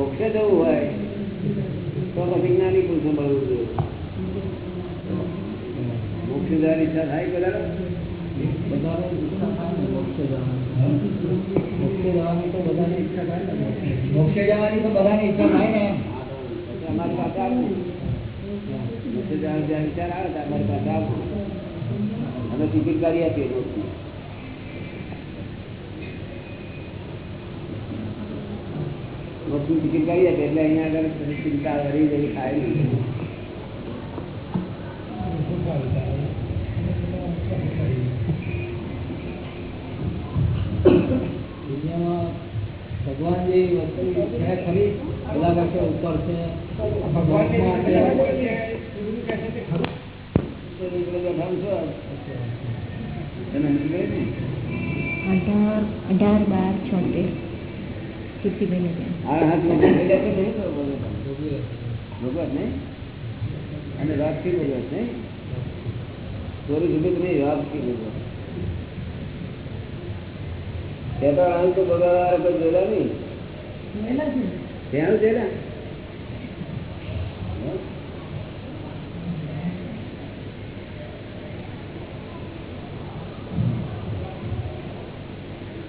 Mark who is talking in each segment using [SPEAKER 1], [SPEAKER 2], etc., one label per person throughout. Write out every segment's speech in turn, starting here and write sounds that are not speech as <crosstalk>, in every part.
[SPEAKER 1] મોક્ષે જવું હોય તો પછી જ્ઞાની પુરુષને મળવું જોઈએ. મોક્ષ જવાની ઈચ્છા થાય પેલા
[SPEAKER 2] બધાને ઈચ્છા થાય ને મોક્ષે જવાની. તો બધાને ઈચ્છા થાય ને મોક્ષે. જવાની તો બધાને ઈચ્છા થાય ને.
[SPEAKER 1] અમારી પાસે આવું. મોક્ષે જવાનો જ્યાં વિચાર આવે તો અમારી પાસે આવું. અમે ટિકિટ કાઢી આપીએ મોક્ષની ટિકિટ કરી આપીએ એટલે અહીંયા આગળ ચિંતા વળી જઈ થાય નહીં
[SPEAKER 2] ભગવાન જે વસ્તુ છે ખરી બધા કરતા ઉપર છે ભગવાનમાં છે.
[SPEAKER 1] તો નીકળે બેઠા છો. તને નીકળે ને?
[SPEAKER 3] અઢાર અઢાર બાર છોતેર
[SPEAKER 1] જે થઈ જાય છે નહીં? અને? ચોરી જુદું નહીં, ભગવાન. ત્યાં આમ તો ભગવાન કોઈ જોયેલા નહીં. ત્યાં જોયેલા?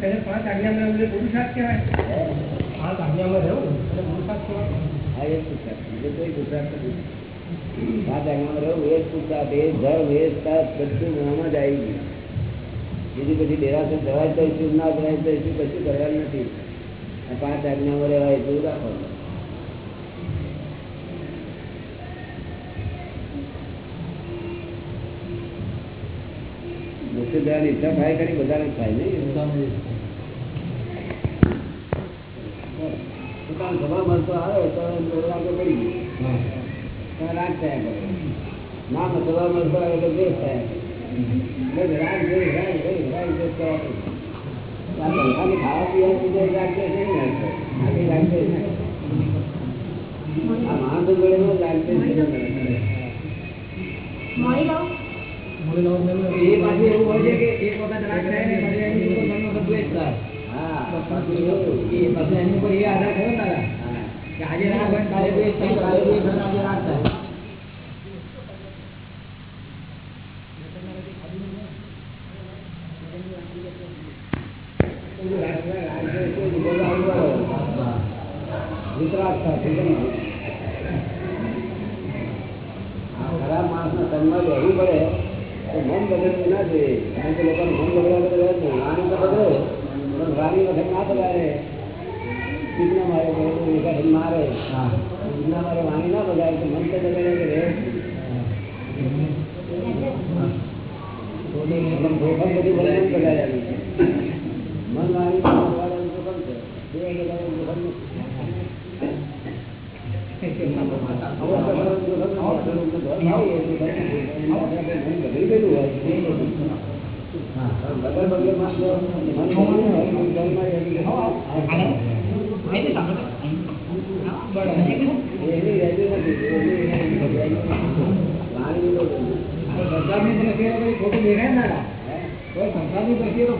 [SPEAKER 1] હે?
[SPEAKER 4] પાંચ આજ્ઞામાં એટલે પુરુષાર્થ કહેવાય પાંચ આજ્ઞામાં રહેવું એટલે પુરુષાર્થ કહેવાય
[SPEAKER 1] હા, એ પુરુષાર્થ. બીજો કોઈ પુરુષાર્થ નથી. પાંચ આજ્ઞામાં રહેવું એ જ પુરુષાર્થ, એ ધર્મ, એ તપ, બધું મોહમાં જ આવી ગયું. બીજું પછી દેરાસર જવાય તો શું ના જવાય તો શું કશું કરવાનું નથી પાંચ આજ્ઞામાં રહેવાય એટલું રાખવાનું મુખ્ય ઈચ્છા થાય ખરી બધાને થાય નહીં. પોતાનો સ્વભાવ મળતો આવે તો એમ પડી ગયું. રાગ થયા કરે. ના સ્વભાવ મળતો આવે તો દ્વેષ થયા. કરે રાગ દ્વેષ રાગ દ્વેષ રાગ દ્વેષ કરવા પડે. આ પંખાને ખાવા પીવા રાગ દ્વેષ નહીં આ માણસો જોડે નહીં કરે.
[SPEAKER 2] એ પાછું એવું હોય છે કે એક વખત રાગ થાય ને પછી એની ઉપર ઘણો બધો દ્વેષ થાય.
[SPEAKER 1] હા
[SPEAKER 2] પાછું. એ પાછું. એની ઉપર એ આધાર થયો કે આજે રાગ હોય કાલે દ્વેષ થાય. કાલે દ્વેષ આજે રાગ થાય.
[SPEAKER 1] પડે. મન બગડવું ના જોઈએ કારણ કે લોકો મન બગડવા જ નહીં વાણી તો બગડે પણ વાણી વખત ના બગાડે ચીકના મારે બગડે મારે. ચીકના મારે વાણી ના બગાડે તો મન તો બગડે કે રહે. મન વાણી તો બગાડવાનું જોખમ છે બે બગાડવાનું જોખમ નથી
[SPEAKER 2] સંસારની દ્રષ્ટિએ તો કઈ ખોટું દેખાય ને દાદા કોઈ સંસારની દ્રષ્ટિએ તો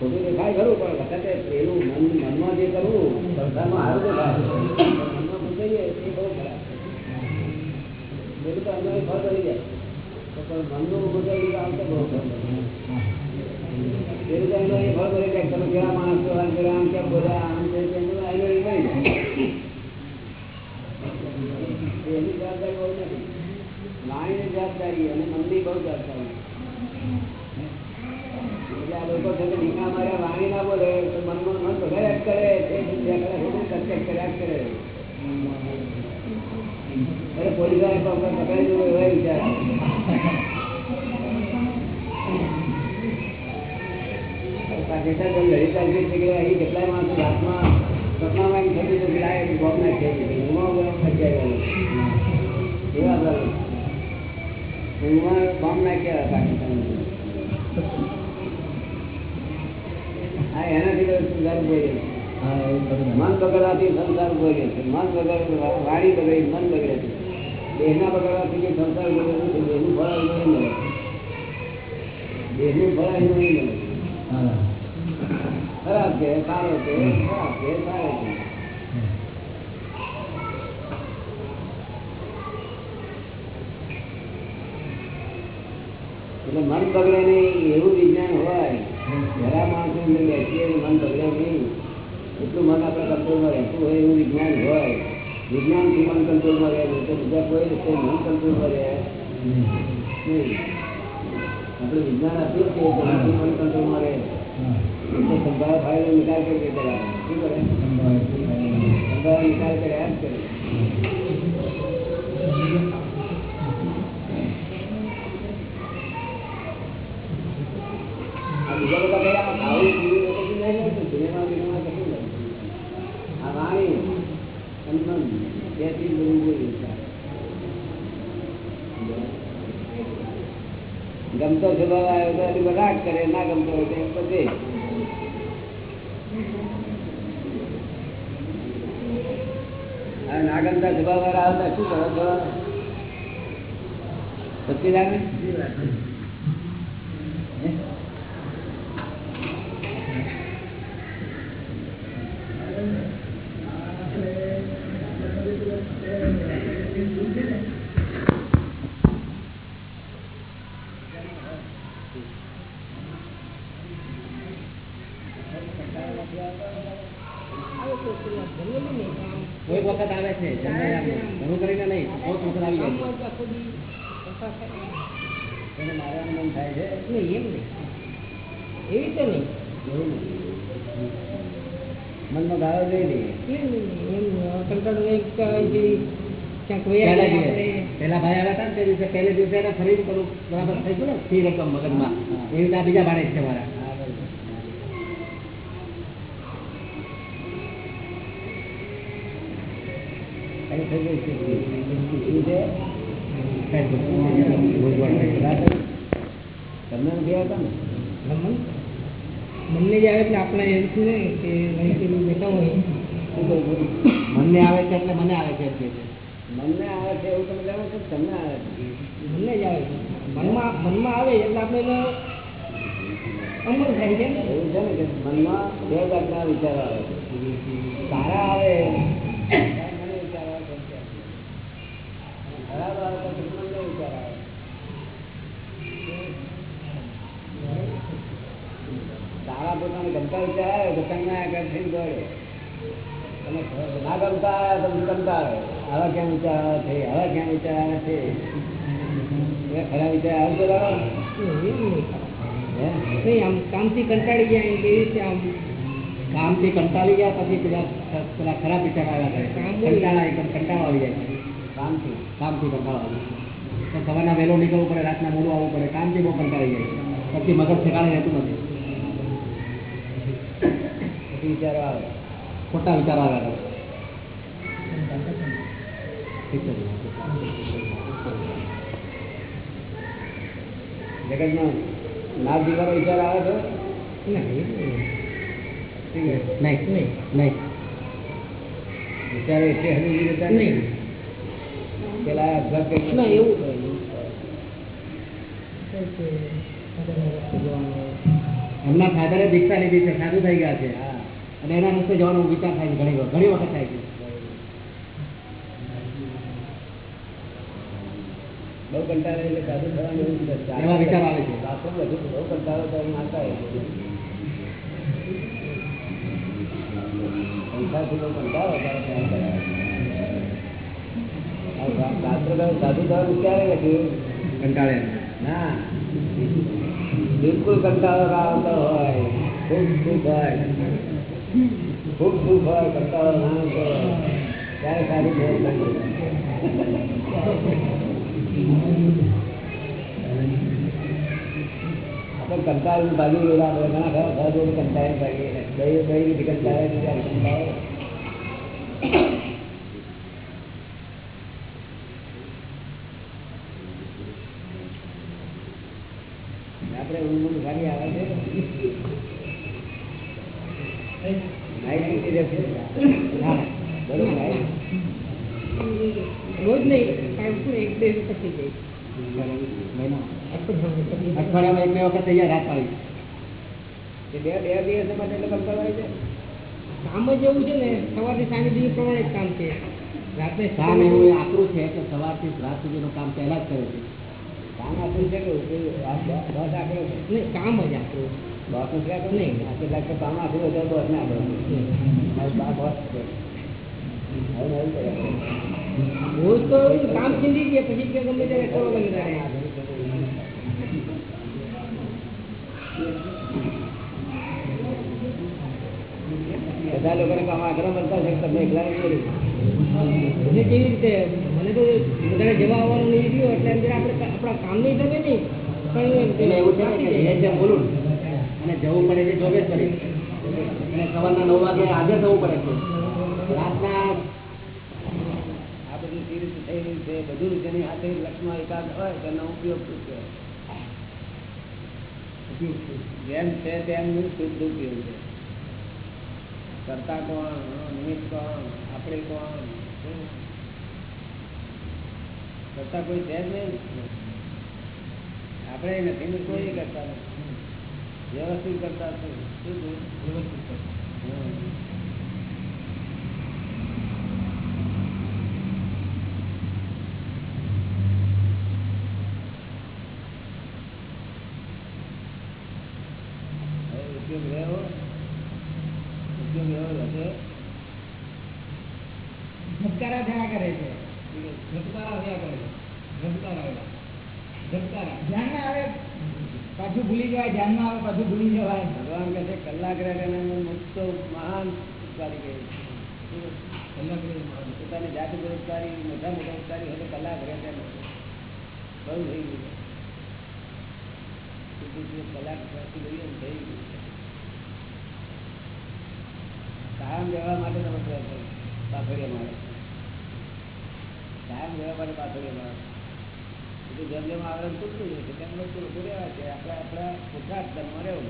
[SPEAKER 2] ખોટું દેખાય
[SPEAKER 1] ખરું, પણ વખતે પેલું મન, મનમાં જે કરવું, સંસારમાં હારું દેખાય મનમાં પૂછાઈએ એ બહુ ખરાબ બધું તો અંદર ફળ કરી જાય. તો પણ મનનું પૂછાયું આવતો બહુ ખરાબ પેલું તો એ ફળ કરી જાય તમે કેવા માણસ કેમ બોલ્યા આમ છે તેમ બધું એનો એ કરી જાય એની જવાબદારી બહુ નથી વાણીની જવાબદારી અને મનની બહુ જવાબદારી એટલે આ લોકો છે કે નીકા માર્યા વાણી ના બોલે તો મનમાં મન બગાડ્યા જ કરે તે બીજા કરે એવું સત્ય કર્યા જ કરે અરે પોલીસવાળા તો આપણે પકડી દઉં એવા વિચાર પાકિસ્તાન જેમ લડી ચાલતી છે કે અહીં કેટલાય માણસો રાતમાં સપનામાં એમ થતું હતું કે આ એક બોમ્બ નાખી છે ઊંઘમાં બોમ્બ નાખી આવ્યા એવા બધા લોકો. ઊંઘમાં બોમ્બ નાખ્યા પાકિસ્તાન હા એનાથી તો સંસાર બોલે
[SPEAKER 2] હા એવું બધું
[SPEAKER 1] મન બગડવાથી સંસાર બગડે છે. મન બગડે વાણી બગડે મન બગડે છે. દેહના બગડવાથી જે સંસાર બગડે છે દેહનું ફળ અહીં નહીં મળે. દેહનું ફળ નહીં મળે. ખરાબ છે, સારો છે, ખરાબ છે, સારો છે. એટલે મન બગડે નહીં, એવું વિજ્ઞાન હોય. જરા માણસો મન બગડે નહીં. એટલું મન આપણા કંટ્રોલમાં રહેતું હોય એવું વિજ્ઞાન હોય. વિજ્ઞાનથી મન કંટ્રોલમાં રહે નહીં તો બીજા કોઈ રીતે મન કંટ્રોલમાં રહે. નહીં આપણે વિજ્ઞાન આપ્યું છે તેનાથી મન કંટ્રોલમાં રહે. એટલે સંભાળ ફાયદો નિકાલ કરી દેતા શું કરે? સંભાળ નિકાલ કર્યા જ કરે આ બીજા બધા કઈ આમાં ખાવું પીવું એ કશું નહીં હોતું. સિનેમા બિનેમા કશું નહીં. આ વાણી અને મન બે. ગમતો સ્વભાવ આવ્યો તો એની બધા કરે, ના ગમતો હોય તો બધે આ ના ગમતા સ્વભાવ વાળા આવતા શું કરો છો? સચ્ચિદાન
[SPEAKER 2] થઈ રકમ મગજમાં એ રીતે બીજા ભાડે છે મારા.
[SPEAKER 1] તમને નથી આવતા ને?
[SPEAKER 2] મનને જ આવે એટલે આપણે એમ છે ને કે નહીં પેલું બેઠા હોય? મનને આવે છે એટલે મને આવે છે
[SPEAKER 1] મનને આવે છે એવું તમે જાણો છો તમને આવે છે?
[SPEAKER 2] મનને જ આવે છે. મનમાં મનમાં આવે એટલે આપણે એનો અમર થાય છે
[SPEAKER 1] એવું છે ને કે મનમાં બે જાતના વિચારો આવે સારા આવે. ખરાબ આવે તો વિચાર આવે. સારા પોતાને ગમતા વિચાર આવે તો તમને થઈ દોડે. અને ના ગમતા તો આવે. આવા ક્યાં વિચાર આવે છે? આવા ક્યાં વિચાર આવે છે? ખરા વિચાર આવું
[SPEAKER 2] આમ કામથી કંટાળી જાય એવી રીતે આમ? કામથી કંટાળી ગયા પછી પેલા પેલા ખરાબ વિચાર આવ્યા કરે. કંટાળા એકદમ કંટાળો આવી જાય.
[SPEAKER 1] કામથી
[SPEAKER 2] કામથી કંટાળો આવી તો સવારના વહેલો નીકળવું પડે રાતના મોડું આવવું પડે કામથી બહુ કંટાળી જાય. પછી મગજ ઠેકાણે રહેતું નથી.
[SPEAKER 1] પછી વિચારો આવે.
[SPEAKER 2] ખોટા વિચારો આવ્યા કરે
[SPEAKER 1] જગતમાં ના જીવાનો વિચાર આવે છે?
[SPEAKER 2] નહીં. નહીં નહીં
[SPEAKER 1] વિચારો એટલે હજી જતા નહીં. પેલા કરી
[SPEAKER 2] ના, એવું એમના ફાધરે દીક્ષા લીધી છે સાધુ થઈ ગયા છે.
[SPEAKER 1] હા.
[SPEAKER 2] અને એના રસ્તે જવાનો વિચાર થાય છે ઘણી વખત ઘણી વખત થાય છે.
[SPEAKER 1] બહુ કંટાળે એટલે સાધુ થવાનું એવું છે.
[SPEAKER 2] એવા વિચાર આવે છે.
[SPEAKER 1] શાસ્ત્રો બધું બહુ કંટાળો તો આવતા હોય. સંસારથી બહુ કંટાળો સાધુ થવાનું ક્યારે લખ્યું ના. બિલકુલ કંટાળો આવતો હોય. ખૂબ સુખ હોય. ખૂબ સુખ હોય કંટાળો ના આવતો હોય. ત્યારે સારું આપણે કંટાળીને ભાગી ગયેલા આપણે ઘણા ખરા સાધુ કંટાળીને ભાગી ગયેલા. રીતે ઊંઘ આવે છે. બરોબર.
[SPEAKER 2] અઠવાડિયામાં એક બે વખત તૈયાર રાત આવી
[SPEAKER 1] બે બે દિવસ માટે એટલે કંટાળો આવી
[SPEAKER 4] કામ જ એવું છે ને સવારથી સાંજ સુધી પ્રમાણે જ કામ છે. રાતે
[SPEAKER 2] કામ એવું આકરું છે કે સવારથી રાત સુધીનું કામ પહેલા જ કરે છે.
[SPEAKER 1] કામ આપણું છે કે બસ છે?
[SPEAKER 4] નહીં કામ જ આપણું
[SPEAKER 1] બોસ આકડો
[SPEAKER 4] નહીં.
[SPEAKER 1] કેટલાક તો કામ આકડો છે બોસ ને બસ બોસ હવે નહીં
[SPEAKER 4] તો કામ ચીંધી ગયા પછી કે ગમે ત્યારે કરો ગમે ત્યારે
[SPEAKER 1] બધા લોકોને કામ આગ્રહ મળતા છે તમને એકલા
[SPEAKER 4] એટલે કેવી રીતે? મને તો બધાને જવા આવવાનું નહીં રહ્યું એટલે અંદર આપણે આપણા કામની હિસાબે નહીં. પણ
[SPEAKER 2] એવું છે ને બોલું અને જવું પડે છે જોગે જ પડે અને સવારના નવ વાગે આજે જવું પડે છે. રાતના
[SPEAKER 1] રીતે બધું જેની હાથે લક્ષમાં એકાદ હોય તેનો ઉપયોગ શું કહેવાય? જેમ છે તેમનું શુદ્ધ ઉપયોગ છે. કરતા કોણ નિમિત્ત કોણ આપણે કોણ? કરતા કોઈ છે જ નહીં. આપણે નથી કોઈ કરતા નથી. વ્યવસ્થિત કરતા શું? વ્યવસ્થિત હમ. હવે ઉપયોગ રહ્યો ઉપયોગ રહ્યો હશે
[SPEAKER 4] ધબકારા થયા કરે છે ધબકારા થયા કરે છે ધબકારા એવા. ધબકારા ધ્યાનમાં આવે પાછું ભૂલી માં આવે પાછું ભૂલી જવાય.
[SPEAKER 1] ભગવાન કહે છે કલાક રહ્યા મુક્ત મહાન ઉપકારી
[SPEAKER 4] કલાક
[SPEAKER 1] પોતાની જાત બેરોજગારી મોટા મોટા ઉપકારી હોય કલાક રહે બહુ થઈ ગયું કલાક થઈ ગયું કામ લેવા માટે તમે પ્રયત્ન કરો. મારે કામ લેવા માટે પાથોડિયા મારે એટલે જેમ જેમ આવરણ તૂટતું જાય છે તેમ લોકો લોકો રહેવા છે. આપણે આપણા પુરુષાર્થ ધર્મમાં રહેવું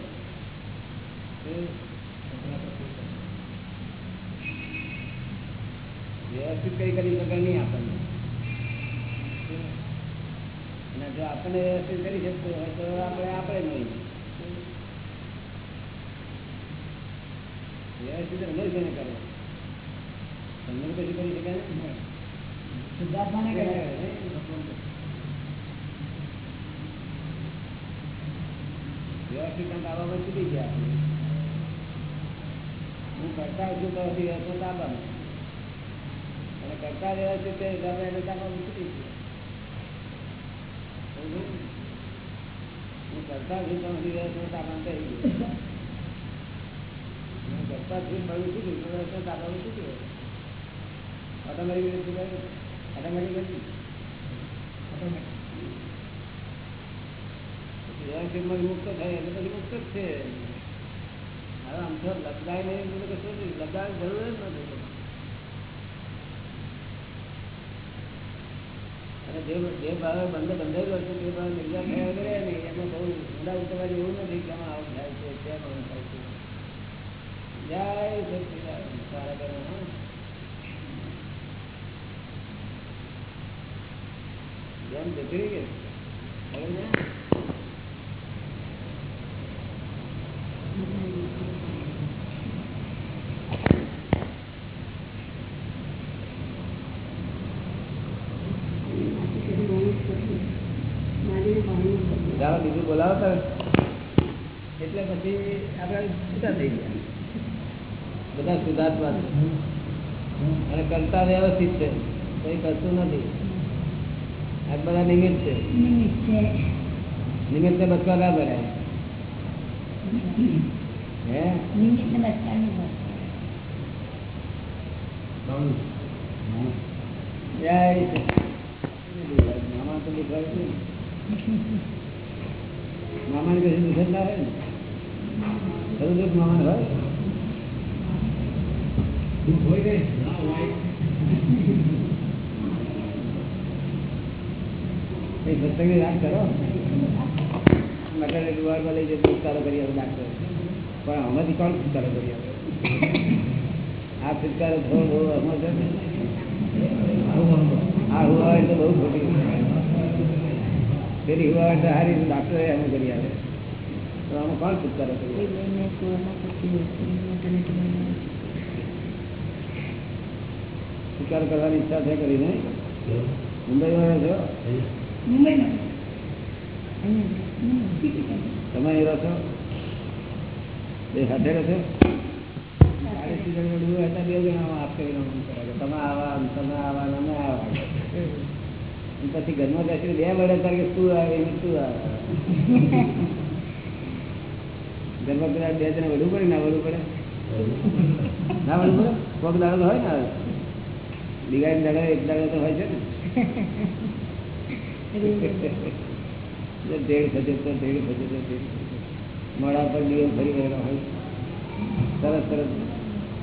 [SPEAKER 1] વ્યવસ્થિત કઈ કરી શકે નહીં આપણને. અને જો આપણને વ્યવસ્થિત કરી શકતું હોય તો આપણે આપણે નહીં વ્યવસ્થિત નહીં ને કરો તમને કશું કરી શકાય ને
[SPEAKER 4] કહે છે.
[SPEAKER 1] વ્યવસ્થિત આવવામાં છૂટી ગયા હું કરતા છું તો હજી વ્યવસ્થિત આવવાનું અને કરતા વ્યવસ્થિત તે ગમે એને કામમાં છૂટી ગયા હું કરતા છું તો હજી વ્યવસ્થિત આવવાનું થઈ હું કરતા છું મારું છૂટ્યું તો વ્યવસ્થિત આવવાનું છૂટી ગયું ઓટોમેટિક મુક્ત થાય એટલે પછી મુક્ત જ છે. હવે આમ તો લબડાય કશું નથી. લબડાવાની જરૂર જ નથી. અને જે જે ભાવે બંધ બંધાયેલો તે ભાવે નિર્જા થયા નહીં. એમાં બહુ ઊંડા ઉતરવા એવું નથી કે આમાં થાય છે તેમ આવું થાય છે. જય સચિદાનંદ. સારા કરો જેમ જતી રહી હવે ને ચાલો બીજું બોલાવો તો એટલે પછી આપણે છૂટા થઈ ગયા બધા છે અને કરતા વ્યવસ્થિત છે. કઈ કરતું નથી. આ બધા નિમિત્ત છે.
[SPEAKER 3] નિમિત્તે
[SPEAKER 1] બચવા ના ભરાય હે? મામા તો દુખાય છે મામાને કશું દુઃખ ના હોય ને. ખરું દુઃખ મામાને હોય દુઃખ હોય કઈ ના હોય કઈ સત્સંગની વાત કરો. મટન દુવારમાં લઈ જઈને છુટકારો કરી આવે ડાક્ટર પણ આમાંથી કોણ છુટકારો કરી આવે આ છુટકારો થોડો થોડો આમાં છે. આ હુવાય તો બહુ ખોટી પેલી હારી ડાક્ટરે એમ કરી આવે તો આમાં કોણ છુટકારો કરી શિકાર કરવાની ઈચ્છા છે કરીને મુંબઈમાં છો?
[SPEAKER 3] મુંબઈમાં.
[SPEAKER 1] તમે એ રહો છો? બે સાથે રહો છો? બે જણા વાત કરે તમે આવા તમે આવા અમે આવા. પછી ઘરમાં બેસીને બે વડે તારે કે તું આવે ને શું આવે. ઘરમાં પેલા બે જણા વડવું પડે ના વડવું પડે? ના વડવું પડે? કોક દાડો હોય ને દિવાળી દાડો એક દાડો તો હોય છે ને. જો દેડ ખજે તો દેડ ખજે તો દેડ મોડા પર દિવસ ફરી ગયેલો હોય સરસ સરસ.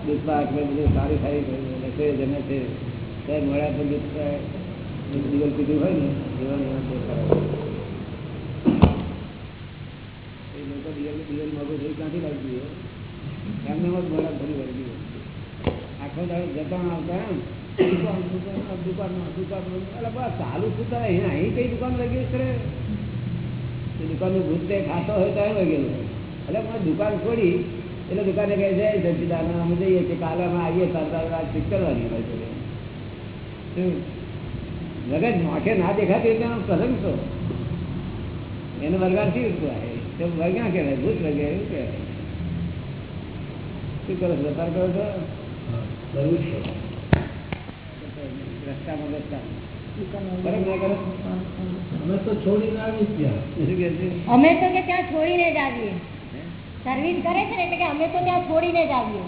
[SPEAKER 1] દૂધમાં આટલું બધું સારી સારી રસોઈ જમે છે ત્યારે મોડા પર દૂધ દિવસ પીધું હોય ને જીવન એવા તે ખરાબ એ લોકો દિવાલ દિવાલ મોગું થઈ ક્યાંથી લાવી દઈએ એમને એમ જ મોડા ફરી વળી ગયું આખો દાડો જતા આવતા એમ. દુકાન દુકાન દુકાન લગી એટલે છોડી એટલે દુકાને કહે છે સચિદાન અમે જઈએ છીએ કાલે અમે આવીએ તાર હોય છે લગજ મગજ ના દેખાતી એટલે આમ પ્રસંગ છો એને વરગારથી ઉઠતો આવે તો વરગા ભૂત વગે એવું કહેવાય શું કરો છો વેપાર કરો છો. રસ્તામાં રસ્તામાં
[SPEAKER 5] અમે તો
[SPEAKER 3] કે ત્યાં છોડીને જ આવીએ. સર્વિસ કરે છે ને એટલે કે અમે તો ત્યાં છોડીને જ આવીએ?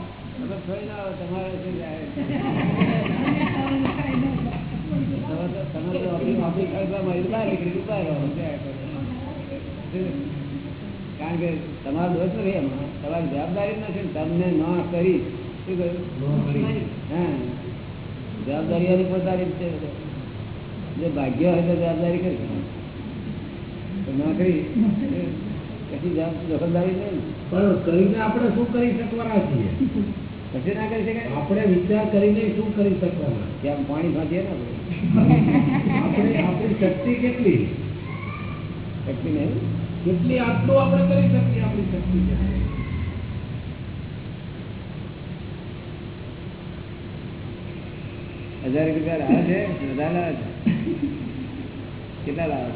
[SPEAKER 1] કારણ કે તમારો દોષ નથી એમાં તમારી જવાબદારી નથી તમને ન કરી. શું કહ્યું? હા. જવાબદારી એની પોતાની છે જો ભાગ્ય હોય તો જવાબદારી કરી નોકરી પછી જવાબદારી નહીં
[SPEAKER 5] પણ કરીને આપણે શું કરી શકવાના છીએ?
[SPEAKER 1] પછી ના કરી શકાય.
[SPEAKER 5] આપણે વિચાર કરીને શું કરી શકવાના?
[SPEAKER 1] ત્યાં પાણી ફાંચીએ ને આપણે
[SPEAKER 5] આપણી શક્તિ કેટલી?
[SPEAKER 1] શક્તિ નહીં.
[SPEAKER 5] કેટલી આટલું આપણે કરી શકીએ આપણી શક્તિ કેટલી?
[SPEAKER 1] હજાર રૂપિયા લાવે છે બધા લાવે છે? કેટલા? લાવે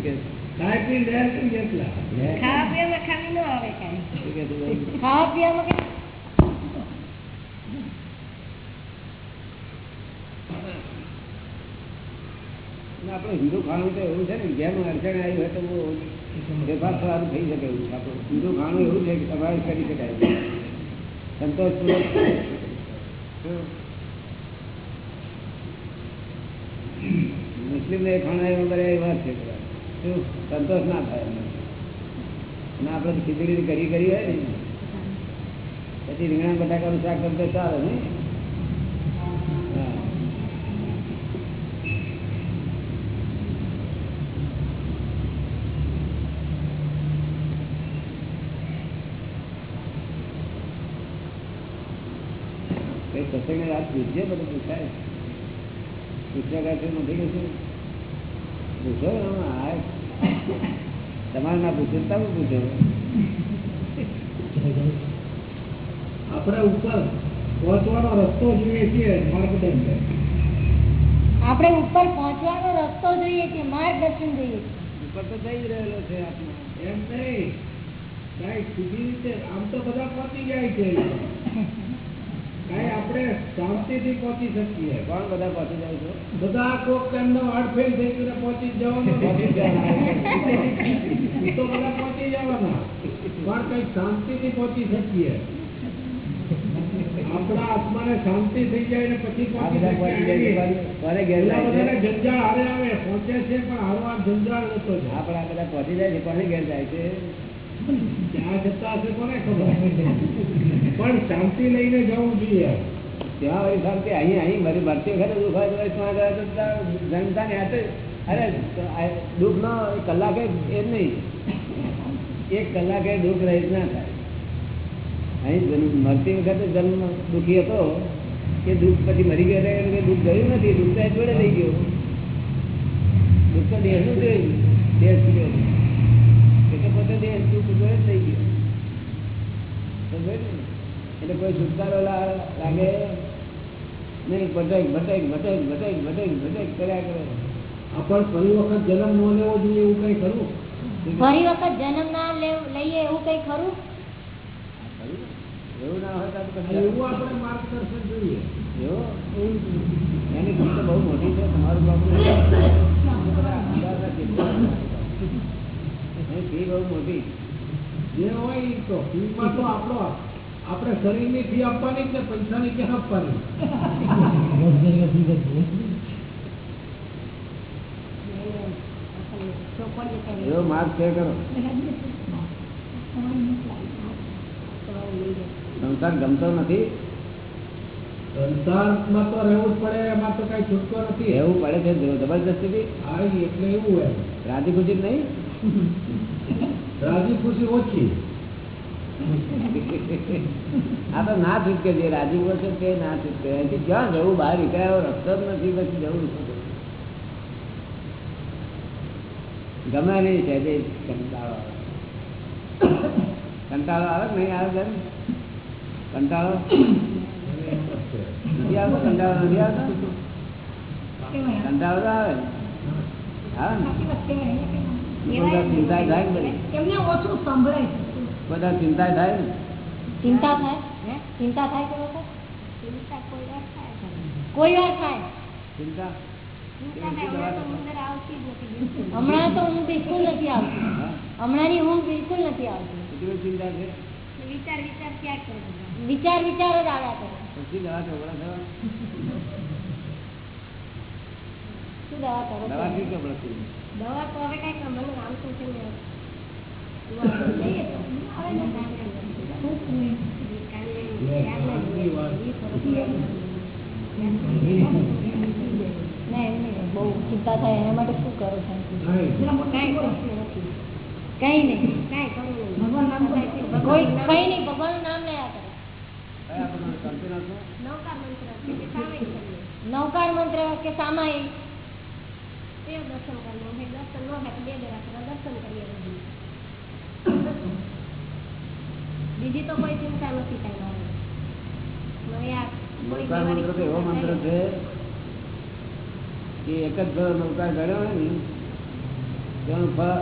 [SPEAKER 1] છે આપણે હિન્દુ ખાણું તો એવું છે ને જેમ અડચણ આવી હોય તો વેપાર થવાનું થઈ શકે એવું છે આપણું. હિન્દુ ખાણું એવું છે કે સમાવેશ કરી શકાય. સંતોષપૂર્વક મુસ્લિમ ને ખાણા કરે એ વાત છે. શું? સંતોષ ના થાય ના અને આપણે ખીચડી કરી કરી હોય ને. પછી રીંગણા બટાકાનું શાક કરતો ચાલે ને હા સત્સંગની વાત પૂછજે બધું પૂછાય પૂછ્યા કાંઈ નથી કશું પૂછો આ તમારે ના પૂછો તમે પૂછો.
[SPEAKER 5] આપણે ઉપર પહોંચવાનો રસ્તો જોઈએ છીએ માર્ગદર્શન
[SPEAKER 3] આપણે ઉપર પહોંચવાનો રસ્તો જોઈએ છીએ માર્ગદર્શન જોઈએ છે
[SPEAKER 1] ઉપર તો જઈ રહેલો છે આપણે
[SPEAKER 5] એમ નહીં. કાંઈ સીધી રીતે આમ તો બધા પહોંચી જાય છે. આપણે શાંતિથી પહોંચી શકીએ.
[SPEAKER 1] કોણ બધા પહોંચી જાય છો?
[SPEAKER 5] બધા કોક એમનો અડફેલ થઈ ગયો પહોંચી જવાનો.
[SPEAKER 1] પહોંચી જ જવાના.
[SPEAKER 5] એ તો બધા પહોંચી જવાના. પણ કઈ શાંતિથી પહોંચી શકીએ. આપણા આત્માને શાંતિ થઈ જાય ને પછી જંજાળ હારે આવે પહોંચે છે પણ હારવાર જંજાળ જતો છે
[SPEAKER 1] હા બધા પહોંચી જાય છે. કોને ઘેર જાય છે?
[SPEAKER 5] પણ શાંતિ લઈને જવું જોઈએ.
[SPEAKER 1] ત્યાં વળી શાંતિ. અહીં અહીં મારી ભરતી વખતે દુખાય હોય તો વળી ત્યાં ગયા તો ત્યાં જનતા ને હાથે અરે દુઃખ ન કલાકે એ નહીં. એક કલાકે દુઃખ રહી ના થાય. અહીં મરતી વખતે જન્મ દુઃખી હતો કે દુઃખ પછી મરી ગયો એમ કે દુઃખ ગયું નથી. દુઃખ તો જોડે લઈ ગયો. દુઃખ તો દેહનું જોયું દેહ ગયો એટલે કોઈ છુટકારો લાગે નહીં ભટક ભટક ભટક ભટક ભટક ભટક કર્યા કરે.
[SPEAKER 5] આપણ ફરી વખત જન્મ ન લેવો જોઈએ એવું કઈ ખરું?
[SPEAKER 6] ફરી વખત જન્મ ના લઈએ એવું કઈ ખરું?
[SPEAKER 1] એવું ના હોય તો
[SPEAKER 5] એવું આપણે માર્ગદર્શન જોઈએ.
[SPEAKER 1] એવું? એની બહુ મોટી છે તમારું બાપુ બહુ મોટી.
[SPEAKER 5] જે હોય તો. ફીમાં તો આપણો આપણે શરીરની ફી આપવાની કે પૈસા પૈસાની ક્યાં આપવાની?
[SPEAKER 1] એવો માર્ગ છે કરો સંસાર ગમતો નથી.
[SPEAKER 5] સંસારમાં તો રહેવું જ પડે એમાં તો કઈ છૂટકો નથી.
[SPEAKER 1] એવું પડે છે જબરજસ્તી
[SPEAKER 5] એટલે એવું હોય.
[SPEAKER 1] રાજી ખુશી નહીં?
[SPEAKER 5] રાજી ખુશી ઓછી. <laughs>
[SPEAKER 1] આ તો ના છૂટકે જે રાજી છે તે ના છૂટકે. એથી ક્યાં જવું બહાર નીકળ્યા રસ્તો જ નથી પછી જવું ગમે નહીં છે જે કંટાળો આવે. કંટાળો આવે કે નહીં આવે કંટાળો? નથી આવતો? કંટાળો નથી આવતો? કંટાળો તો આવે? આવે ને? બધા ચિંતા થાય ને
[SPEAKER 6] ઓછું સંભળાય
[SPEAKER 1] બધા ચિંતા થાય ને?
[SPEAKER 6] ચિંતા થાય? ચિંતા થાય કે કોઈ વાર થાય.
[SPEAKER 1] ચિંતા?
[SPEAKER 6] હમણાં તો ઊંઘ બિલકુલ નથી આવતી.
[SPEAKER 1] હા?
[SPEAKER 6] હમણાંની ઊંઘ બિલકુલ નથી આવતી.
[SPEAKER 1] કેટલી બધી ચિંતા છે?
[SPEAKER 6] વિચાર વિચાર જ આવ્યા કરે.
[SPEAKER 1] પછી દવા
[SPEAKER 6] શું દવા કરો
[SPEAKER 1] દવા શું ચોપડા થઈ
[SPEAKER 6] દવા તો હવે કઈ મને નામ તો છે બહુ ચિંતા થાય એના માટે શું કરો છો? કઈ નહીં કોઈ કઈ નહીં ભગવાનનું નામ કરે
[SPEAKER 1] શાંતિનાથનો?
[SPEAKER 6] નૌકાર મંત્ર કે સામાયિક? બીજી તો કોઈ ચિંતા નથી થાય
[SPEAKER 1] નૌકાર મંત્ર તો એવો મંત્ર છે કે એક જ ઘર નૌકાર ગળ્યો હોય ને તેનું ફળ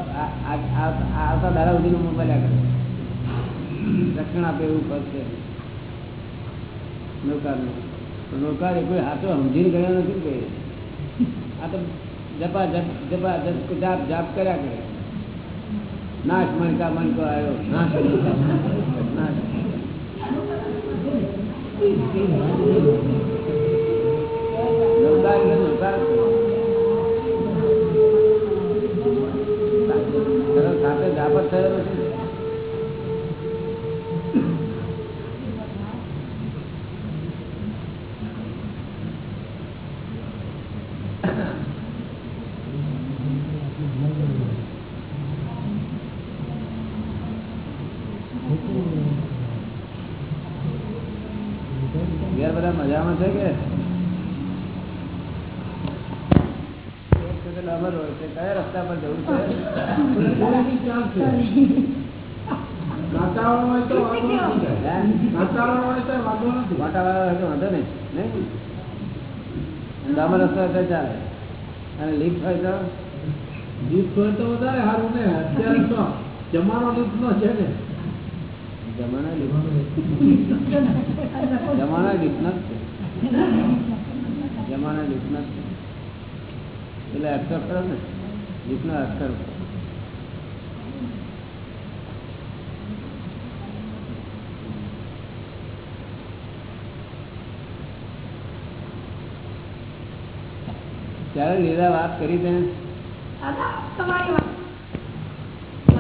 [SPEAKER 1] આવતા દાડા મોકલ્યા કરે રક્ષણ આપે એવું ફળ છે નૌકારનું નૌકાર એ કોઈ હાથો સમજીને ગયો નથી કોઈ આ તો જપા જપ જપા જપ જાપ જાપ કર્યા કરે નાશ મણકા મણકો આવ્યો નાશ મણકા મણકો, નાશ નૌકાર એટલે નૌકાર જ છે. સરસ સાથે જાપ જ થયો નથી ઘેર બધા મજામાં છે કે એક છે તે ડામર હોય છે કયા રસ્તા પર જવું છે
[SPEAKER 5] વાંધો
[SPEAKER 1] નહીં ડામર રસ્તો ચાલે અને તો
[SPEAKER 5] ને જમાનો લીફ્ટ નો છે ને
[SPEAKER 1] જમાના લીફ્ટ જમાના જ છે જમાના જ એટલે એક્સેપ્ટ કરો ને? લીફ્ટનો અક્ષર. ત્યારે લીલા વાત કરી તેને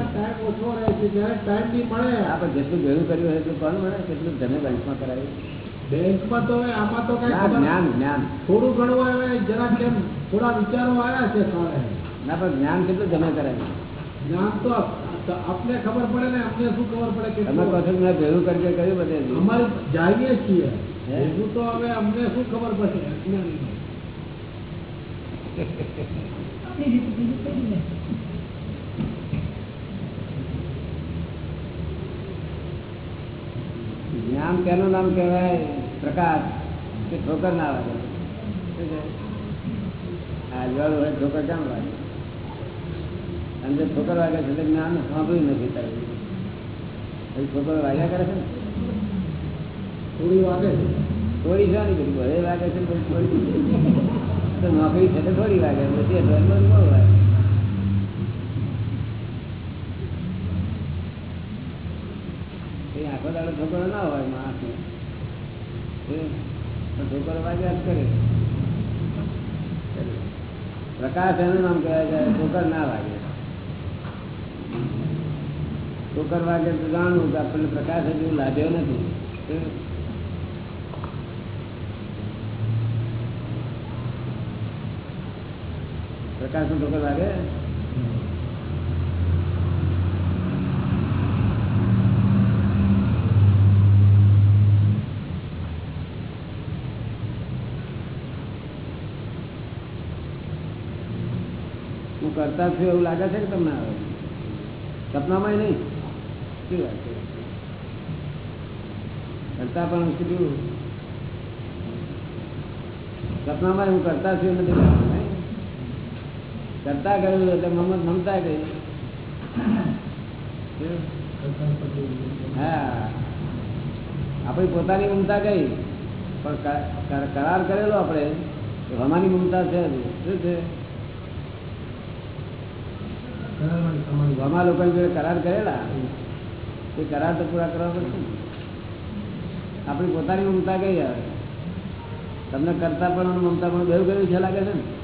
[SPEAKER 5] ટાઈમ ઓછો રહે છે જ્યારે ટાઈમ નહીં મળે
[SPEAKER 1] આપણે જેટલું ભેગું કર્યું હોય એટલું કોણ મળે કેટલું તમે બેંકમાં કરાવ્યું
[SPEAKER 5] બેંકમાં તો આમાં તો કઈ
[SPEAKER 1] ના
[SPEAKER 5] ખબર
[SPEAKER 1] જ્ઞાન જ્ઞાન.
[SPEAKER 5] થોડું ઘણું હવે જરા કેમ થોડા વિચારો આવ્યા છે સારા
[SPEAKER 1] ના પણ જ્ઞાન કેટલું જમા કરાવ્યું
[SPEAKER 5] જ્ઞાન તો આપ- આપને ખબર પડે ને અમને શું ખબર પડે કે
[SPEAKER 1] અમે કહો મેં ભેગું કરી કર્યું બધે?
[SPEAKER 5] અમારે જાણીએ છીએ.
[SPEAKER 1] હે?
[SPEAKER 5] તો હવે અમને શું ખબર પડે અજ્ઞાનીને.
[SPEAKER 1] જ્ઞાન નામ તેનું નામ કહેવાય પ્રકાશ કે ઠોકર ના વાગે શું છે? આ અજવાળું હોય ઠોકર કેમ વાગે અંદર ઠોકર વાગે છે તો જ્ઞાન સાંભળ્યું નથી તારે પછી ઠોકર વાગ્યા કરે છે ને
[SPEAKER 2] થોડી વાગે છે
[SPEAKER 1] થોડી શાની બધી ભલે વાગે છે ને પછી થોડી તો નોકરી છે તો થોડી વાગે પછી અઠવાડિયું બહુ વાગે. વાગ્યા જ કરે. પ્રકાશ એનું નામ કહેવાય છે ઠોકર ના વાગે. ઠોકર વાગે તો જાણવું કે આપણને પ્રકાશ હજુ લાગ્યો નથી. પ્રકાશનું ઠોકર વાગે હું કરતા છું એવું લાગે છે કે તમને હવે સપનામાં નહીં શું વાત છે કરતા પણ હું કીધું સપનામાં હું કરતા છું એવું નથી લાગતું, નહીં? કરતા ગયું એટલે મમત મમતા ગઈ હા. આપણી પોતાની મમતા ગઈ પણ કરાર કરેલો આપણે રમાની મમતા છે. શું છે? ગમા લોકો કરાર કરેલા? એ કરાર તો પૂરા કરવા પડશે આપણી પોતાની મમતા કઈ આવે? તમને કરતા પણ મમતા પણ ગયું ગયું છે લાગે છે ને?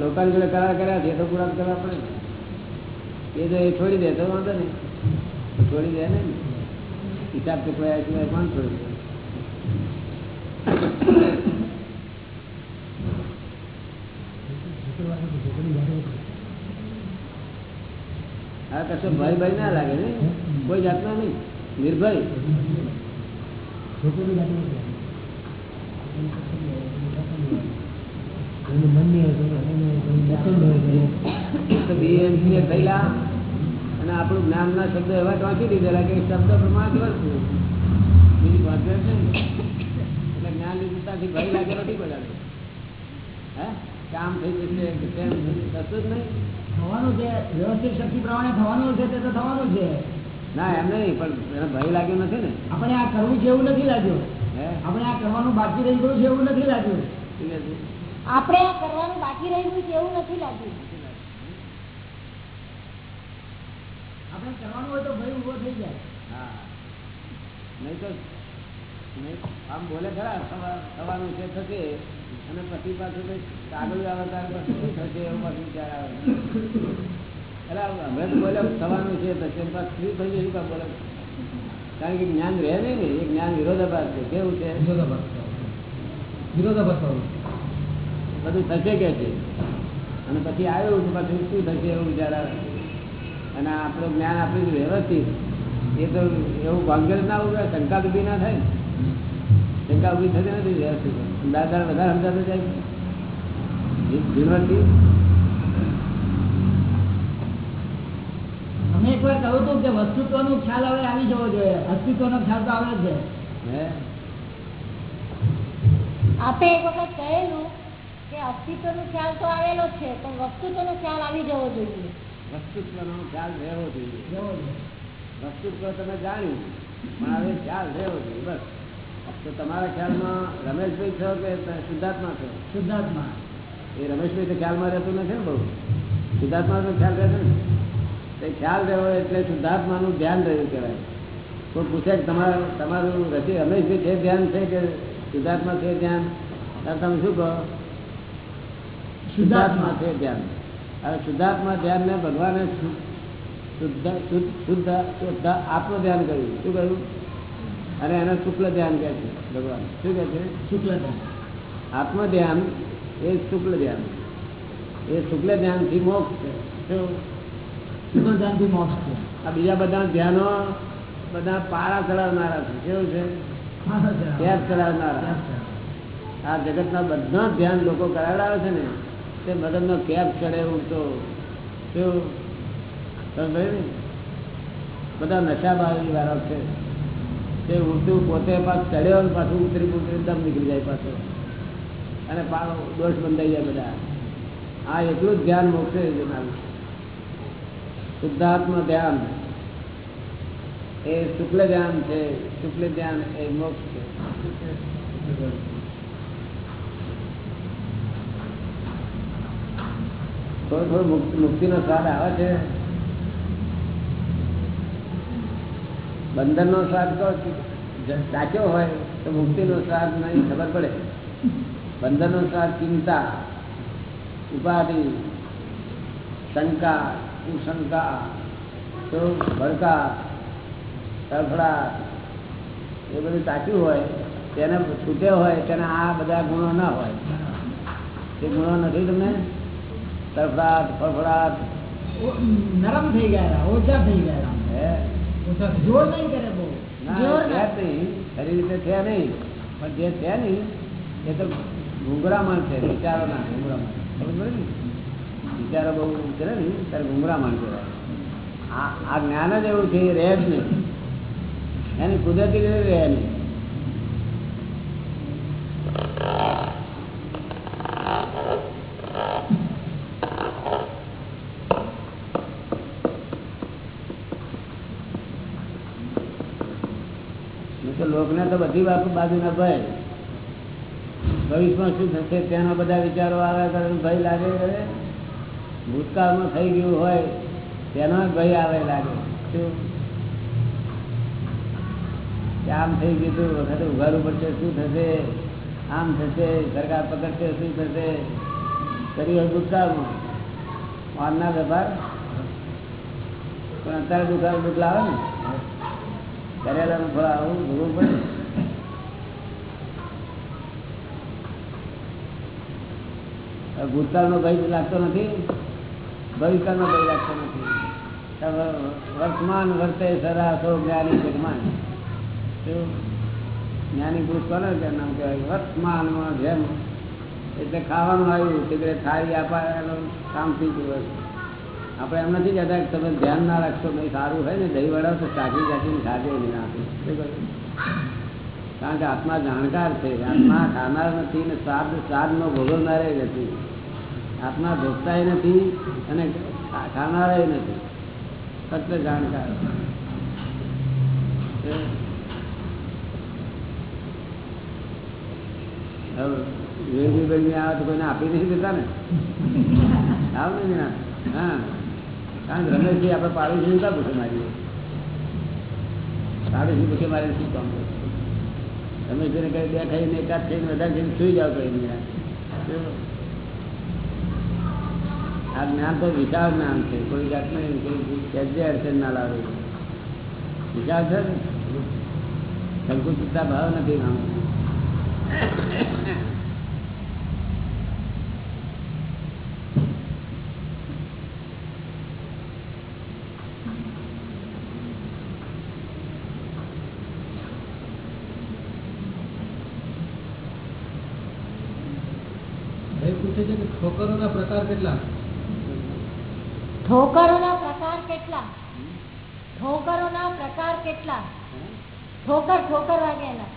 [SPEAKER 1] લોકોની જોડે કરાર કર્યા છે એ તો પૂરા કરવા પડે ને. એ જો એ છોડી દે તો વાંધો નહીં. તો છોડી દે ને. હિસાબ ચૂકવાયા સિવાય કોણ છોડી દે હા કશો ભય ભય ના લાગે ને? કોઈ જાતનો નહીં. નિર્ભય. તો BMCA થયેલા અને આપણું જ્ઞાન ના શબ્દ એવા વાંચી દીધેલા કે શબ્દ પ્રમાણ વર્તું બીજી વાત છે એટલે જ્ઞાન લીધુંતાથી ભય લાગે નથી બધા હે? કામ થઈ જશે તેમ થશે જ નહીં.
[SPEAKER 4] થવાનું છે. વ્યવસ્થિત શક્તિ પ્રમાણે થવાનું છે તે તો થવાનું છે.
[SPEAKER 1] ના એમ નહીં પણ એને ભય લાગ્યો નથી ને.
[SPEAKER 4] આપણે આ કરવું છે એવું નથી લાગ્યું. આપણે આ કરવાનું બાકી રહી ગયું છે એવું નથી લાગ્યું.
[SPEAKER 3] આપણે આ કરવાનું બાકી રહ્યું છે એવું નથી લાગ્યું.
[SPEAKER 4] આપણે કરવાનું હોય તો ભય ઊભો થઈ જાય.
[SPEAKER 1] હા. નહીં તો આમ બોલે ખરા થવાનું છે થશે અને પછી પાછું કંઈક કાગળ આવે પછી થશે એવું પાછું વિચાર આવે. અરે હવે બોલે થવાનું છે થશે પાછું થઈ જશે કા બોલે? કારણ કે જ્ઞાન રહે નહીં ને એ જ્ઞાન વિરોધાભાસ છે. કેવું છે. બધું થશે કે છે? અને પછી આવ્યું તો પછી શું થશે એવું વિચાર અને આપણું જ્ઞાન આપણું વ્યવસ્થિત. એ તો એવું ભાંગર ના ઉભે શંકા ઊભી ના થાય શંકા ઊભી થતી નથી વ્યવસ્થિત. દાદા વધારે સમજાતો જાય યુનિવર્સિટી
[SPEAKER 4] અમે એકવાર કહ્યું હતું કે વસ્તુત્વનો ખ્યાલ હવે આવી જવો જોઈએ. અસ્તિત્વનો ખ્યાલ તો આવે છે.
[SPEAKER 1] હે?
[SPEAKER 3] આપે એક વખત કહેલું અસ્તિત્વનો ખ્યાલ તો આવેલો છે પણ વસ્તુત્વનો ખ્યાલ આવી જવો જોઈએ.
[SPEAKER 1] વસ્તુત્વનો ખ્યાલ રહેવો જોઈએ. વસ્તુત્વ તમે જાણ્યું પણ હવે ખ્યાલ રહેવો જોઈએ બસ. તો તમારા ખ્યાલમાં રમેશભાઈ છો કે સિદ્ધાર્થમાં છો?
[SPEAKER 4] શુદ્ધાત્મા.
[SPEAKER 1] એ રમેશભાઈ તો ખ્યાલમાં રહેતું નથી ને બહુ. શુદ્ધાત્મા ખ્યાલ રહેતો ને તે ખ્યાલ રહ્યો એટલે શુદ્ધાત્માનું ધ્યાન રહ્યું કહેવાય. કોઈ પૂછે કે તમારું તમારું રસી રમેશભાઈ છે ધ્યાન છે કે શુદ્ધાત્મા છે ધ્યાન? ત્યારે તમે શું કહો? શુદ્ધાત્મા છે ધ્યાન. હવે શુદ્ધાત્મા ધ્યાનને ભગવાને શુદ્ધ શુદ્ધ આત્મ ધ્યાન કર્યું. શું કહ્યું અને એને શુક્લ ધ્યાન કહે છે ભગવાન. શું કહે છે?
[SPEAKER 4] શુક્લતા
[SPEAKER 1] આત્મ ધ્યાન એ શુક્લ ધ્યાન. એ શુક્લ ધ્યાનથી મોક્ષ છે. શું?
[SPEAKER 4] શુક્લ ધ્યાનથી મોક્ષ છે.
[SPEAKER 1] આ બીજા બધા ધ્યાનો બધા પારા ચડાવનારા છે. કેવું છે. ત્યાગ ચડાવનારા. આ જગતના બધા ધ્યાન લોકો કરાવડાવે છે ને. તે મદદનો કેપ ચડે ઉડતો બધા નશાબારી વાળા છે. તે ઉડતું પોતે પાછ ચડ્યો પાછું ઉતરી ઉતરી દમ નીકળી જાય પાછો. અને દોષ બંધાઈ જાય બધા. આ એટલું જ ધ્યાન મોક્ષે જણાવ્યું શુદ્ધાત્મ ધ્યાન. એ શુક્લ ધ્યાન છે. શુક્લ ધ્યાન એ મોક્ષ છે. થોડો થોડો મુક્તિ નો સ્વાદ આવે છે. બંધન નો સ્વાદ કહો સાચો હોય તો મુક્તિ નો સ્વાદ નહીં, ખબર પડે. બંધન નો સ્વાદ ચિંતા, ઉપાધિ, શંકા, કુશંકા, તો ભડકા તરફડા એ બધું સાચું હોય, તેને છૂટ્યો હોય, તેને આ બધા ગુણો ના હોય. તે ગુણો નથી તમને? તરફડાટ ફફડાટ
[SPEAKER 4] નરમ થઈ ગયા ઓછા થઈ ગયા જોર નહીં કરે બહુ.
[SPEAKER 1] ના
[SPEAKER 3] જોર
[SPEAKER 1] છે જ નહીં. ખરી રીતે છે નહીં. પણ જે છે નહીં એ તો ઘૂંઘરામણ છે વિચારોના ઘૂંઘરામણ ખબર પડે ને? વિચારો બહુ છે ને ત્યારે ઘૂંઘરામણ કહેવાય આ આ જ્ઞાન જ એવું છે એ રહે જ નહીં. એની કુદરતી રીતે રહે નહીં. બધી બાજુ બાજુના ભય ભવિષ્યમાં શું થશે ત્યાંના બધા વિચારો આવે કરે ભય લાગે ભૂતકાળમાં થઈ ગયું હોય તેનો ભય આવે લાગે. શું? આમ થઈ ગયું હતું વખતે ઉઘાડું પડશે શું થશે? આમ થશે, સરકાર પકડશે, શું થશે? કરી હોય ભૂતકાળમાં. વારના વેપાર? પણ અત્યારે દુકાળ દુઃખ લાવે ને. કરેલાનું ફળ આવું ભોગવવું પડે હવે ભૂતકાળનો ભય લાગતો નથી. ભવિષ્યકાળનો ભય લાગતો નથી. વર્તમાન વર્તે સરાસો જ્ઞાની જગમાન? જ્ઞાની પુરુષ કોને નામ કહેવાય. વર્તમાનમાં જેમ એટલે ખાવાનું આવ્યું તે થાળી આપવાનું કામ થઈ ગયું આપણે એમ નથી કહેતા કે તમે ધ્યાન ના રાખશો, ભાઈ, સારું હોય ને, દહીં વડા તો ચાકી ચાકીને ખાધે નહીં આપે? કારણ કે આત્મા જાણકાર છે. આત્મા ખાનાર નથી ને સ્વાદ સ્વાદનો ભોગવનારે નથી. આત્મા ભોગતાય નથી અને ખા- ખાનારાય નથી. ફક્ત જાણકાર. વેગી આવે તો કોઈને આપી નહીં દેતા ને? આવ ને હા. કારણ કે રમેશજી આપણે પાડોશી નતા પૂછે મારીએ. પાડોશી પૂછે મારે શું કામ કરશે જેને કઈ બે ખાઈને એકાદ થઈને વધારે થઈને સુઈ જાવ કઈ આ જ્ઞાન તો વિશાળ જ્ઞાન છે. કોઈ જાતને કોઈ કેજે અડચણ ના લાવે વિશાળ છે ને? સંકુચિતતા ભાવ નથી નામ
[SPEAKER 2] ભાઈ પૂછે છે કે ઠોકરોના પ્રકાર કેટલા?
[SPEAKER 3] ઠોકરોના પ્રકાર કેટલા? ઠોકરોના પ્રકાર કેટલા? ઠોકર ઠોકર
[SPEAKER 1] વાગેલા.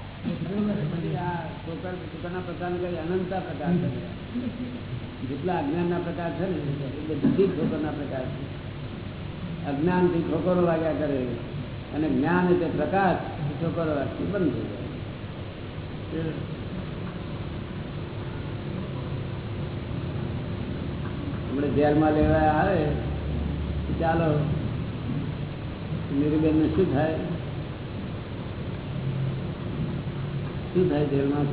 [SPEAKER 1] પ્રકાર પ્રકાર છે? જેટલા પ્રકાર છે ને એ બધી ઠોકરના પ્રકાર છે. અજ્ઞાનથી ઠોકરો વાગ્યા કરે અને જ્ઞાન એટલે પ્રકાશ ઠોકરો વાગતી બંધ થઈ જાય. આપણે જેલમાં લેવા આવે ચાલો નીરુબેન શું થાય? શું થાય જેલમાં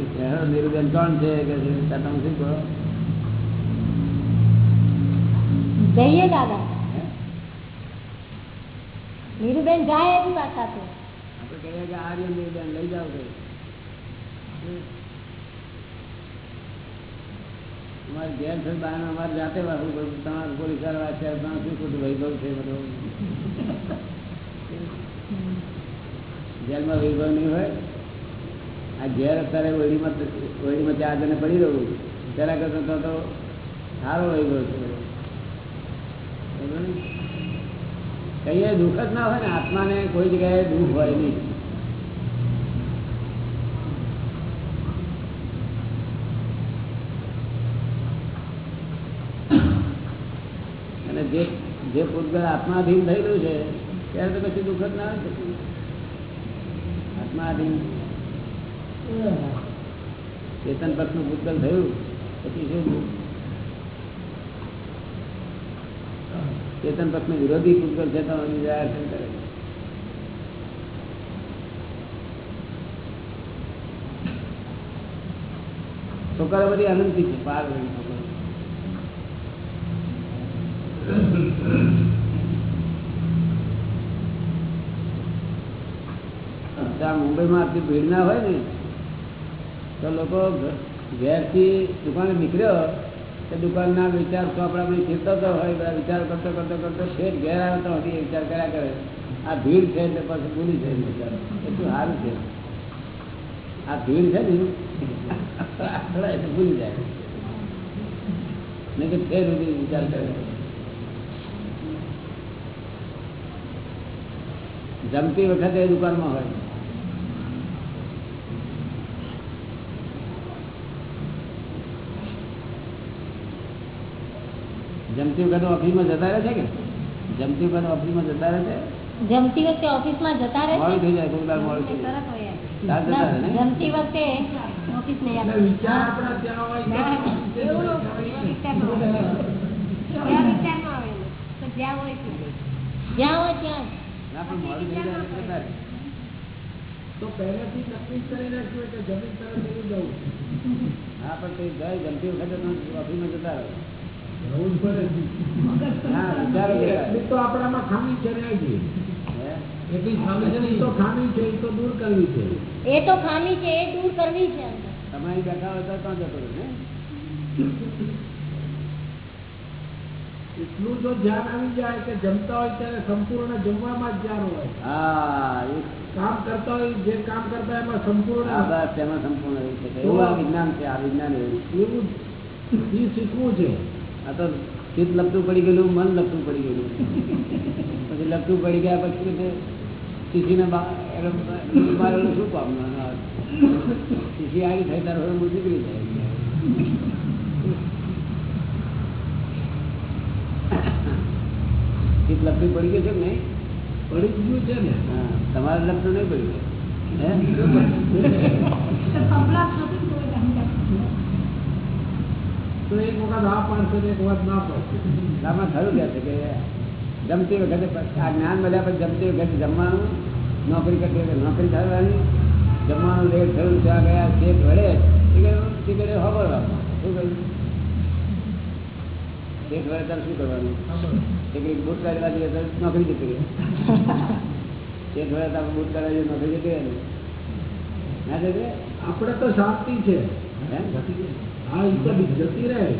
[SPEAKER 1] નીરુબેન કોણ છે? કે તમે શું કહો?
[SPEAKER 3] જઈએ દાદા. નીરુબેન જાય એવી વાત તો
[SPEAKER 1] આપણે કહીએ કે આર્ય નીરુબેન લઈ જાઓ કે તમારે ઘેર છે, બહાર અમારે જાતે વાપરું બધું તમારે પોલીસવાળા વાંચ્યા તમારે શું ખોટું વૈભવ છે બધો? જેલમાં વૈભવ નહીં હોય. આ ઘેર અત્યારે ઓળીમાં ઓળીમાં ચાર આગળ પડી રહ્યું તેના કરતા તો સારો વૈભવ છે. કહીએ દુઃખ જ ના હોય ને. આત્માને કોઈ જગ્યાએ દુઃખ હોય નહીં. જે પૂતગલ આત્માધીન થયેલું છે, ત્યારે તો પછી દુઃખ જ ના આવે. આત્માધીન. ચેતન પક્ષનું પૂતગલ થયું, પછી શું ચેતન પક્ષનું વિરોધી પૂતગલ છે તો નિરાકરણ કરે? છોકરા બધી આનંદથી છે, પાર વળી છોકરા ત્યાં મુંબઈમાં આટલી ભીડ ના હોય ને, તો લોકો ઘેરથી દુકાને નીકળ્યો, તે દુકાનના વિચાર ચોપડામાં ફીરતો તો હોય, બધા વિચાર કરતો કરતો કરતો શેઠ ઘેર આવે તો હતી વિચાર કર્યા કરે. આ ભીડ છે એટલે પછી ભૂલી જાય વિચાર એટલું સારું છે. આ ભીડ છે ને ભૂલી જાય. નહીં તો ફેર વિચાર કરે. જમતી વખતે એ દુકાનમાં હોય જમતી વખતે ઓફિસમાં જતા રહે છે કે જમતી વખતે ઓફિસમાં જતા રહે છે
[SPEAKER 6] જમતી વખતે ઓફિસમાં જતા રહે
[SPEAKER 1] મોડું
[SPEAKER 6] છે
[SPEAKER 1] થઈ જાય કોઈ વાર મોડું થઈ જાય
[SPEAKER 6] તરત હોય
[SPEAKER 1] ચાર જતા રહે ને?
[SPEAKER 6] જમતી વખતે ઓફિસ નહીં
[SPEAKER 5] એટલે
[SPEAKER 6] આવતી.
[SPEAKER 5] વિચાર આપણા ત્યાં હોય તો
[SPEAKER 6] ના, એવું ન હોય. વિચારનો આવે. <laughs> ત્યાં વિચારનો આવે. તો જ્યાં હોય ત્યાં. જ્યાં હોય ત્યાં જ.
[SPEAKER 1] ના પણ મોડું થઈ જાય જતા
[SPEAKER 5] તો પહેલેથી તકલીફ કરી રાખ્યું કે જમીન તરફ એવું જવું.
[SPEAKER 1] હા પણ તે જાય જમતી વખતે ઓફિસમાં જતા રહે.
[SPEAKER 5] જવું જ પડે
[SPEAKER 1] હા વિચારો જતા રહે.
[SPEAKER 5] એટલી તો આપણામાં ખામી છે? એટલી ખામી છે તો ખામી છે એ તો દૂર કરવી છે.
[SPEAKER 6] એ તો ખામી છે એ દૂર કરવી છે.
[SPEAKER 1] તમારી બેઠા હતા ત્યાં જતો ને
[SPEAKER 5] એટલું જો ધ્યાન આવી જાય કે જમતા હોય ત્યારે સંપૂર્ણ જમવામાં જ ધ્યાન હોય.
[SPEAKER 1] હા
[SPEAKER 5] કામ કરતા હોય જે કામ કરતા એમાં સંપૂર્ણ
[SPEAKER 1] બસ તેમાં સંપૂર્ણ એવું છે. એવું આ વિજ્ઞાન છે આ વિજ્ઞાન એવું
[SPEAKER 5] એવું એ શીખવું છે.
[SPEAKER 1] આ તો ચિત્ત લપટું પડી ગયેલું મન લપટું પડી ગયેલું. પછી લપટું પડી ગયા પછી શીશીને મારેલું શું કામ? શીશી આવી થાય ત્યારે નીકળી જાય. ચિત્ત લપટું પડી ગયું છે કે નહીં?
[SPEAKER 5] પડી જ ગયું છે ને.
[SPEAKER 1] હા તમારે લપટું નહીં પડ્યું હે?
[SPEAKER 5] તો એક વખત આ પાડશે ને એક વખત ના પાડશે
[SPEAKER 1] આમાં ખરું કહે છે કે જમતી વખતે પછી આ જ્ઞાન મળ્યા પછી જમતી વખતે જમવાનું નોકરી કરતી વખતે નોકરી કરવાની જમવાનું લેટ થયું ત્યાં ગયા શેઠ વડે એ કહ્યું ટિકિટે ખબરવાનું શું કહ્યું? શેઠ વડે તારે શું કરવાનું? ટિકિટ બુક કરવા જઈએ તો નોકરી જતી રહી. તે થોડા બુક કરવા જઈએ નોકરી જતી રહે. ને જતી?
[SPEAKER 5] આપણે તો શાંતિ છે.
[SPEAKER 1] હે?
[SPEAKER 5] એ તો જતી રહે.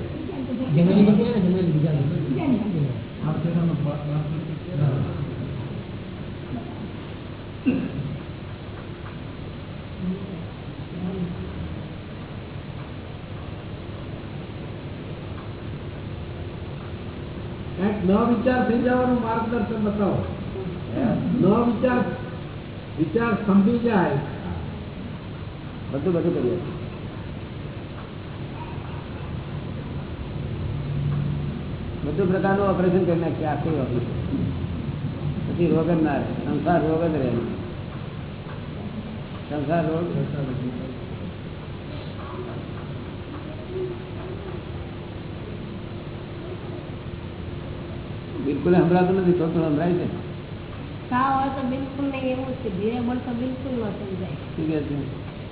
[SPEAKER 5] ન વિચાર થઈ જવાનું માર્ગદર્શન બતાવો. ન વિચાર વિચાર સમજી જાય.
[SPEAKER 1] બધું બધું કરીએ. બધું પ્રકારનું ઓપરેશન કરી નાખીએ, આખી ઓપરેશન પછી રોગ જ ના રહે, સંસાર રોગ જ રહે. સંસાર રોગ બિલકુલ સંભળાતું નથી થોડું થોડું સંભળાય છે.
[SPEAKER 6] હોય તો બિલકુલ નહીં એવું છે. ધીરે બોલ તો બિલકુલ ના સમજાય.
[SPEAKER 1] શું કહે છે?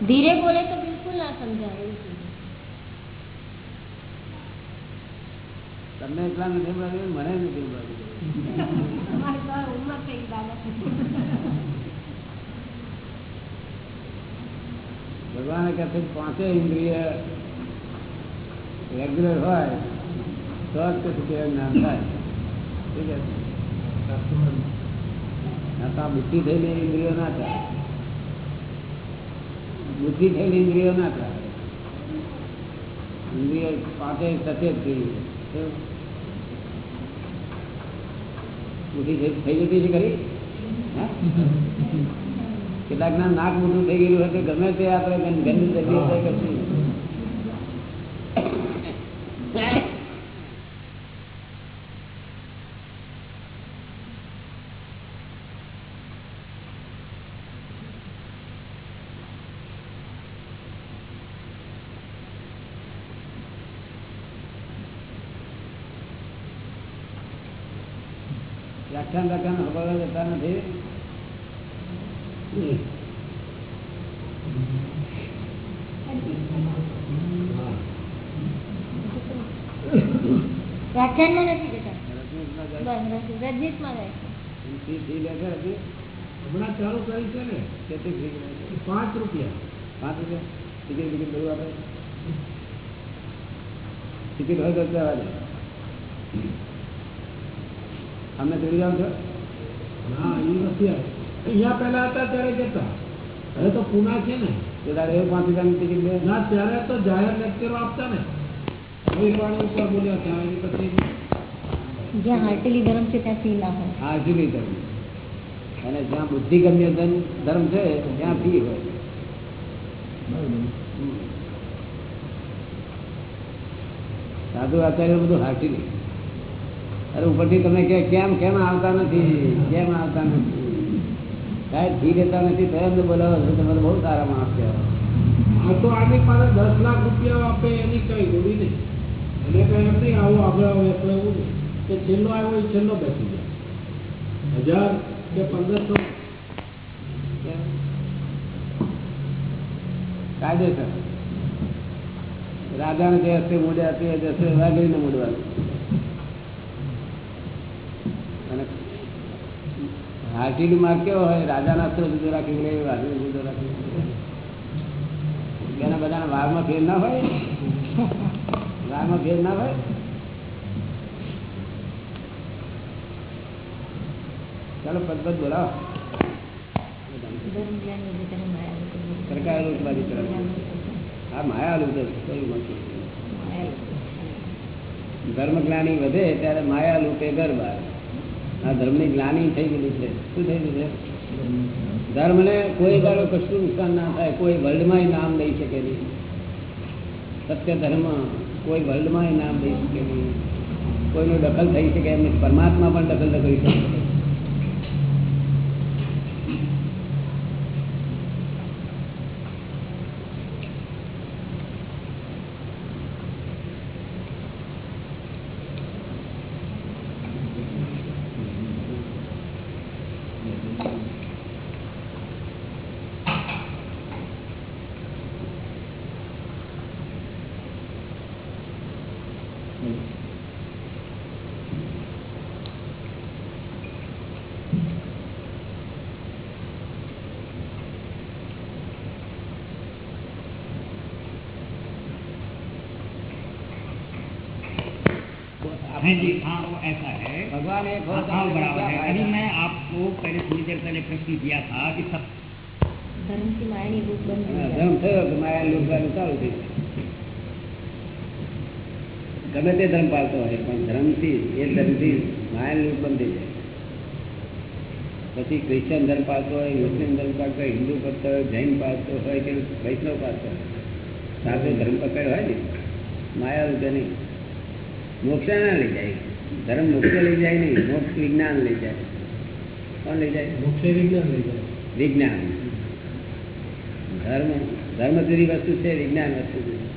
[SPEAKER 6] ધીરે બોલે તો બિલકુલ ના સમજાય એવું
[SPEAKER 1] તમને એટલા નથી સંભળાતું મને નથી
[SPEAKER 6] તો
[SPEAKER 1] ભગવાને કહે પાંચે ઇન્દ્રિય રેગ્યુલર હોય તો જ કશું કહેવાય જ્ઞાન થાય. શું કહે છે? આ તો આ બુદ્ધિ થયેલી ઇન્દ્રિયો ના થાય બુદ્ધિ થયેલી ઇન્દ્રિયો ના થાય ઇન્દ્રિય પાંચે સચેત થઈ શું? બુદ્ધિ થઈ થઈ જતી છે ખરી હે? <laughs> કેટલાક ના નાક મોટું થઈ ગયેલું હોય તો ગમે તે આપણે ગંદી જલ્દી થાય કશું વ્યાખ્યાન વ્યાખ્યાન ખબર જતા નથી.
[SPEAKER 3] વ્યાખ્યાનમાં નથી જતા. બસ રજનીશમાં જાય
[SPEAKER 1] ફી ફી લે છે હજી?
[SPEAKER 5] હમણાં ચાલુ કરી છે ને.
[SPEAKER 1] કેટલી ફી લે છે?
[SPEAKER 5] પાંચ રૂપિયા.
[SPEAKER 1] પાંચ રૂપિયા? ટિકિટ ટિકિટ બધું આપે? ટિકિટ હોય તો જવા દે અમને જાઓ છો.
[SPEAKER 5] હા એ નથી આવે. અહીંયા પહેલા હતા ત્યારે જતા. હવે તો પુના છે ને.
[SPEAKER 1] તો તારે એવું પાંચ રૂપિયાની ટિકિટ લે.
[SPEAKER 5] ના ત્યારે તો જાહેર લેક્ચરો આપતા ને. અહીરવાણી ઉપર બોલ્યા ત્યાં પછી
[SPEAKER 3] જ્યાં હાર્ટેલી ધર્મ છે ત્યાં ફી ના હોય.
[SPEAKER 1] ધર્મ. અને જ્યાં બુદ્ધિગમ્ય ધર્મ ધર્મ છે ત્યાં ફી હોય. સાધુ આચાર્ય બધું હાચી અરે ઉપરથી તમે કે કેમ કેમ આવતા નથી? કેમ આવતા નથી? સાહેબ ફી લેતા નથી તો એમને બોલાવો છો તમારે બહુ સારા માણસ કહેવાય.
[SPEAKER 5] આ તો આની પાસે દસ લાખ રૂપિયા આપે એની કઈ જોડી નહીં. એને કઈ નથી આવો આગળ આવો એટલે એવું કે છેલ્લો આવ્યો એ છેલ્લો બેસી જાય. હજાર કે પંદરસો?
[SPEAKER 1] કાયદેસર. રાજાને જે હશે મોડે હશે એ જશે વાઘરીને મૂડવાનું અને માર્ગ કેવો હોય? રાજાના અસ્ત્રો જુદો રાખી લે રાજા જુદો રાખી એના બધાના વાઘમાં ફેર ના હોય? વાઘમાં ફેર ના હોય? ચાલો પદ પદ બોલાવો.
[SPEAKER 3] રીતે માયા
[SPEAKER 1] બાજુ લોકો કયું નથી ધર્મ જ્ઞાની વધે ત્યારે માયા લૂટે ગરબા આ ધર્મની ગ્લાની થઈ ગયેલી છે. શું થઈ ગયું છે? ધર્મને કોઈ દાડો કશું નુકસાન ના થાય, કોઈ વર્લ્ડમાં નામ લઈ શકે નહીં. સત્ય ધર્મ કોઈ વર્લ્ડમાં નામ લઈ શકે નહીં. કોઈનો દખલ થઈ શકે એમ પરમાત્મા પણ દખલ ન કરી શકે.
[SPEAKER 7] देर पहले प्रश्न किया था कि सब
[SPEAKER 3] ધર્મથી માયાની ભૂખ બંધ થઈ
[SPEAKER 1] હા,
[SPEAKER 3] જાય
[SPEAKER 1] ધર્મ થયો કે માયા લૂંટવાનું ચાલુ થઈ જાય ગમે તે ધર્મ પાળતો હોય પણ ધર્મથી એ ધર્મથી માયા લૂંટ બંધ થઈ જાય પછી ક્રિશ્ચન ધર્મ પાળતો હોય મુસ્લિમ ધર્મ પાળતો હોય હિન્દુ પાળતો હોય જૈન પાળતો હોય કે વૈષ્ણવ પાળતો હોય સાથે ધર્મ પકડ હોય ને માયા લૂંટે નહીં મોક્ષ ના લઈ જાય ધર્મ મોક્ષ લઈ જાય નહીં મોક્ષ વિજ્ઞાન લઈ જાય કોણ લઈ જાય.
[SPEAKER 5] મોક્ષે વિજ્ઞાન લઈ જાય.
[SPEAKER 1] વિજ્ઞાન. ધર્મ ધર્મ જુદી વસ્તુ છે વિજ્ઞાન વસ્તુ જુદી.